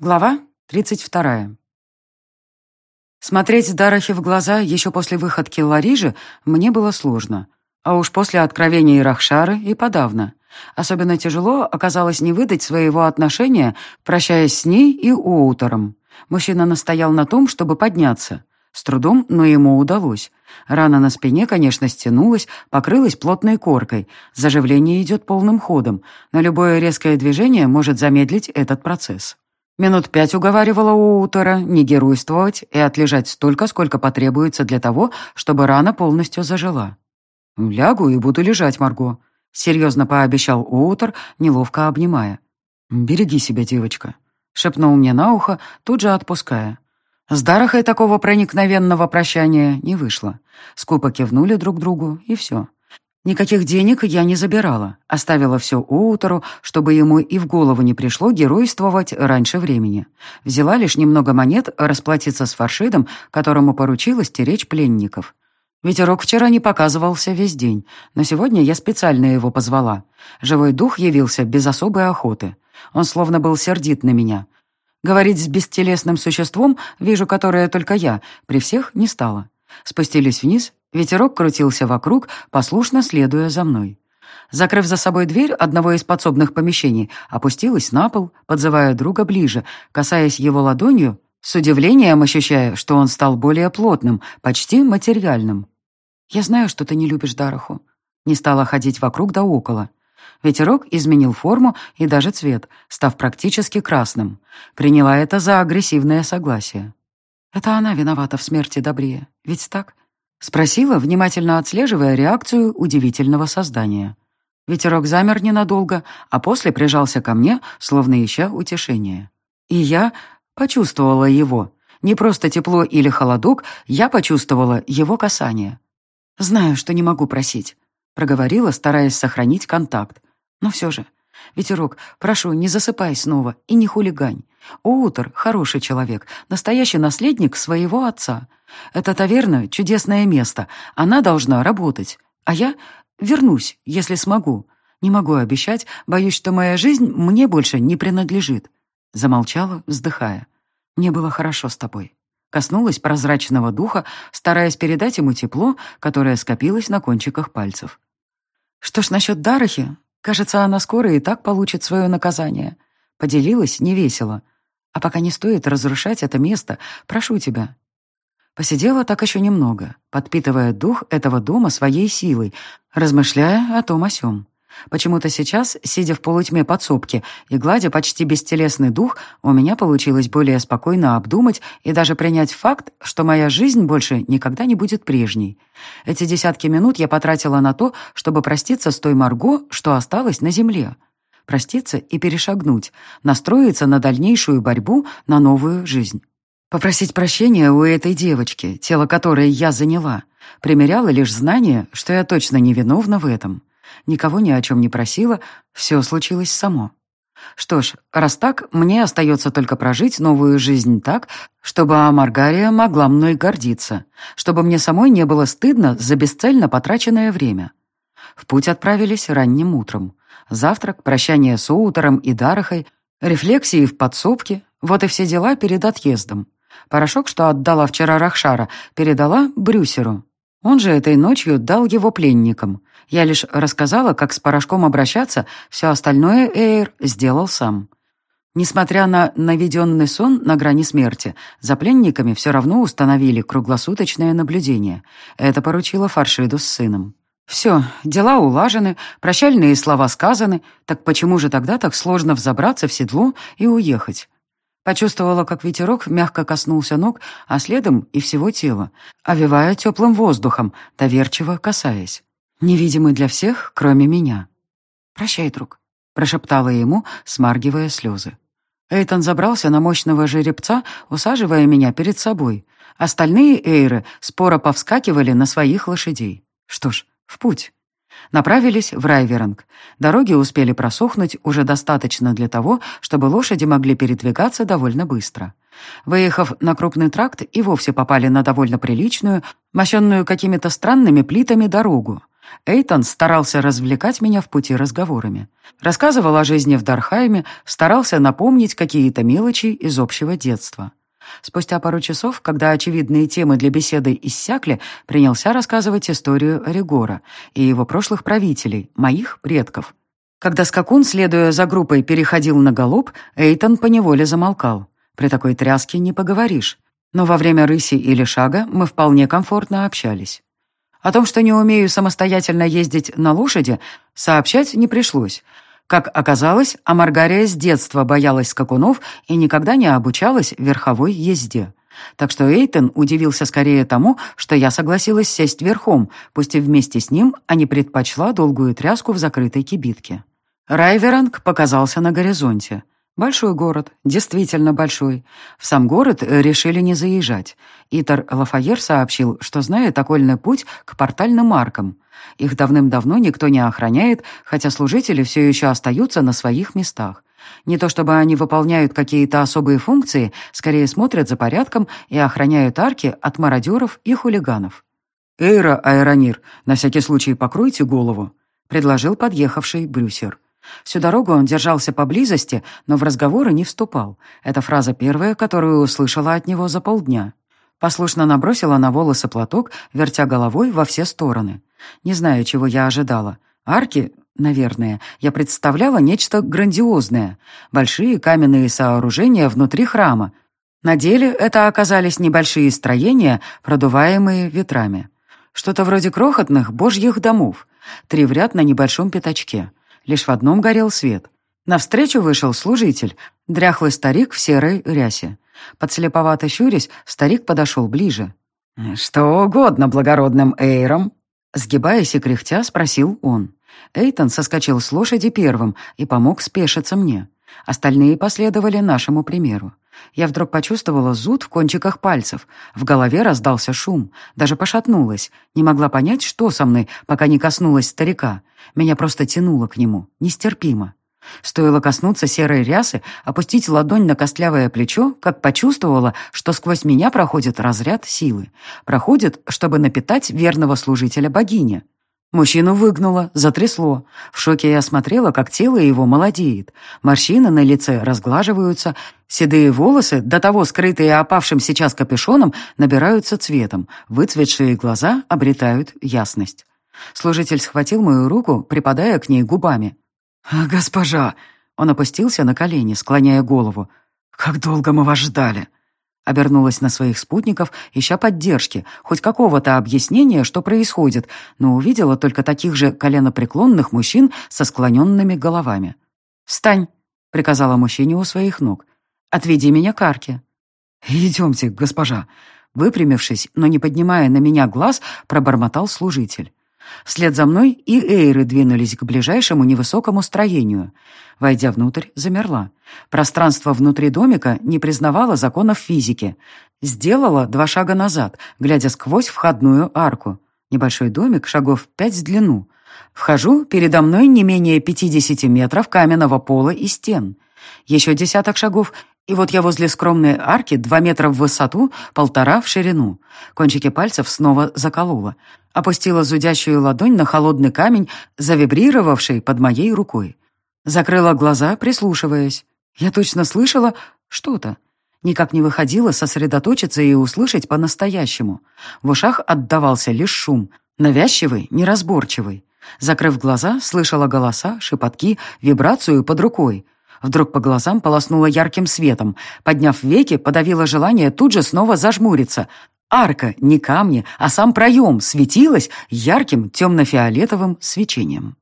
Глава 32. Смотреть Дарахе в глаза еще после выходки Ларижи мне было сложно. А уж после откровения Ирахшары и подавно. Особенно тяжело оказалось не выдать своего отношения, прощаясь с ней и Уоутером. Мужчина настоял на том, чтобы подняться. С трудом, но ему удалось. Рана на спине, конечно, стянулась, покрылась плотной коркой. Заживление идет полным ходом, но любое резкое движение может замедлить этот процесс. Минут пять уговаривала Уутера не геройствовать и отлежать столько, сколько потребуется для того, чтобы рана полностью зажила. «Лягу и буду лежать, Марго», — серьезно пообещал Уутер, неловко обнимая. «Береги себя, девочка», — шепнул мне на ухо, тут же отпуская. С Дарахой такого проникновенного прощания не вышло. Скупо кивнули друг другу, и все. Никаких денег я не забирала, оставила все Уоутеру, чтобы ему и в голову не пришло геройствовать раньше времени. Взяла лишь немного монет расплатиться с фаршидом, которому поручила стеречь пленников. Ветерок вчера не показывался весь день, но сегодня я специально его позвала. Живой дух явился без особой охоты. Он словно был сердит на меня. Говорить с бестелесным существом, вижу которое только я, при всех не стало. Спустились вниз, ветерок крутился вокруг, послушно следуя за мной. Закрыв за собой дверь одного из подсобных помещений, опустилась на пол, подзывая друга ближе, касаясь его ладонью, с удивлением ощущая, что он стал более плотным, почти материальным. «Я знаю, что ты не любишь Дараху». Не стала ходить вокруг да около. Ветерок изменил форму и даже цвет, став практически красным. Приняла это за агрессивное согласие. «Это она виновата в смерти Добрия, ведь так?» Спросила, внимательно отслеживая реакцию удивительного создания. Ветерок замер ненадолго, а после прижался ко мне, словно ища утешения. И я почувствовала его. Не просто тепло или холодок, я почувствовала его касание. «Знаю, что не могу просить», — проговорила, стараясь сохранить контакт. «Но все же, Ветерок, прошу, не засыпай снова и не хулигань. Оутер — хороший человек, настоящий наследник своего отца. Это таверна — чудесное место, она должна работать. А я вернусь, если смогу. Не могу обещать, боюсь, что моя жизнь мне больше не принадлежит». Замолчала, вздыхая. «Мне было хорошо с тобой». Коснулась прозрачного духа, стараясь передать ему тепло, которое скопилось на кончиках пальцев. «Что ж насчет Дарахи? Кажется, она скоро и так получит свое наказание. Поделилась невесело. А пока не стоит разрушать это место, прошу тебя. Посидела так еще немного, подпитывая дух этого дома своей силой, размышляя о том о сём. Почему-то сейчас, сидя в полутьме подсобки и гладя почти бестелесный дух, у меня получилось более спокойно обдумать и даже принять факт, что моя жизнь больше никогда не будет прежней. Эти десятки минут я потратила на то, чтобы проститься с той Марго, что осталась на земле. Проститься и перешагнуть, настроиться на дальнейшую борьбу, на новую жизнь. Попросить прощения у этой девочки, тело которой я заняла, примеряла лишь знание, что я точно не виновна в этом никого ни о чем не просила, все случилось само. Что ж, раз так, мне остается только прожить новую жизнь так, чтобы Амаргария могла мной гордиться, чтобы мне самой не было стыдно за бесцельно потраченное время. В путь отправились ранним утром. Завтрак, прощание с Утером и Дарахой, рефлексии в подсобке, вот и все дела перед отъездом. Порошок, что отдала вчера Рахшара, передала Брюсеру. Он же этой ночью дал его пленникам. Я лишь рассказала, как с порошком обращаться, все остальное Эйр сделал сам. Несмотря на наведенный сон на грани смерти, за пленниками все равно установили круглосуточное наблюдение. Это поручило Фаршиду с сыном. Все, дела улажены, прощальные слова сказаны, так почему же тогда так сложно взобраться в седло и уехать? Почувствовала, как ветерок мягко коснулся ног, а следом и всего тела, овивая теплым воздухом, доверчиво касаясь. Невидимый для всех, кроме меня. «Прощай, друг», — прошептала ему, смаргивая слезы. Эйтон забрался на мощного жеребца, усаживая меня перед собой. Остальные эйры споро повскакивали на своих лошадей. Что ж, в путь. Направились в Райверанг. Дороги успели просохнуть уже достаточно для того, чтобы лошади могли передвигаться довольно быстро. Выехав на крупный тракт, и вовсе попали на довольно приличную, мощенную какими-то странными плитами дорогу. Эйтон старался развлекать меня в пути разговорами. Рассказывал о жизни в Дархайме, старался напомнить какие-то мелочи из общего детства. Спустя пару часов, когда очевидные темы для беседы иссякли, принялся рассказывать историю Оригора и его прошлых правителей, моих предков. Когда скакун, следуя за группой, переходил на галоп, Эйтон поневоле замолкал. При такой тряске не поговоришь. Но во время рыси или шага мы вполне комфортно общались. О том, что не умею самостоятельно ездить на лошади, сообщать не пришлось. Как оказалось, Амаргария с детства боялась скакунов и никогда не обучалась верховой езде. Так что Эйтон удивился скорее тому, что я согласилась сесть верхом, пусть и вместе с ним, а не предпочла долгую тряску в закрытой кибитке. Райверанг показался на горизонте. Большой город, действительно большой. В сам город решили не заезжать. Итар Лафайер сообщил, что знает окольный путь к портальным аркам. Их давным-давно никто не охраняет, хотя служители все еще остаются на своих местах. Не то чтобы они выполняют какие-то особые функции, скорее смотрят за порядком и охраняют арки от мародеров и хулиганов. «Эйра, Аэронир, на всякий случай покройте голову», — предложил подъехавший Брюсер. Всю дорогу он держался поблизости, но в разговоры не вступал. Эта фраза первая, которую услышала от него за полдня. Послушно набросила на волосы платок, вертя головой во все стороны. Не знаю, чего я ожидала. Арки, наверное, я представляла нечто грандиозное. Большие каменные сооружения внутри храма. На деле это оказались небольшие строения, продуваемые ветрами. Что-то вроде крохотных божьих домов. Три в ряд на небольшом пятачке. Лишь в одном горел свет. Навстречу вышел служитель, дряхлый старик в серой рясе. Подслеповато щурясь, старик подошел ближе. «Что угодно благородным эйрам?» Сгибаясь и кряхтя, спросил он. Эйтон соскочил с лошади первым и помог спешиться мне. Остальные последовали нашему примеру. Я вдруг почувствовала зуд в кончиках пальцев. В голове раздался шум. Даже пошатнулась. Не могла понять, что со мной, пока не коснулась старика. Меня просто тянуло к нему. Нестерпимо. Стоило коснуться серой рясы, опустить ладонь на костлявое плечо, как почувствовала, что сквозь меня проходит разряд силы. Проходит, чтобы напитать верного служителя богине. Мужчину выгнуло, затрясло. В шоке я смотрела, как тело его молодеет. Морщины на лице разглаживаются, седые волосы, до того скрытые опавшим сейчас капюшоном, набираются цветом, выцветшие глаза обретают ясность. Служитель схватил мою руку, припадая к ней губами. «Госпожа!» Он опустился на колени, склоняя голову. «Как долго мы вас ждали!» Обернулась на своих спутников, ища поддержки, хоть какого-то объяснения, что происходит, но увидела только таких же коленопреклонных мужчин со склоненными головами. «Встань!» — приказала мужчине у своих ног. «Отведи меня к арке». «Идемте, госпожа!» Выпрямившись, но не поднимая на меня глаз, пробормотал служитель. Вслед за мной и эйры двинулись к ближайшему невысокому строению. Войдя внутрь, замерла. Пространство внутри домика не признавало законов физики. Сделала два шага назад, глядя сквозь входную арку. Небольшой домик, шагов пять в длину. Вхожу, передо мной не менее 50 метров каменного пола и стен. Еще десяток шагов, и вот я возле скромной арки, два метра в высоту, полтора в ширину. Кончики пальцев снова заколола. Опустила зудящую ладонь на холодный камень, завибрировавший под моей рукой. Закрыла глаза, прислушиваясь. Я точно слышала что-то. Никак не выходила сосредоточиться и услышать по-настоящему. В ушах отдавался лишь шум, навязчивый, неразборчивый. Закрыв глаза, слышала голоса, шепотки, вибрацию под рукой. Вдруг по глазам полоснула ярким светом. Подняв веки, подавила желание тут же снова зажмуриться. Арка, не камни, а сам проем, светилась ярким темно-фиолетовым свечением.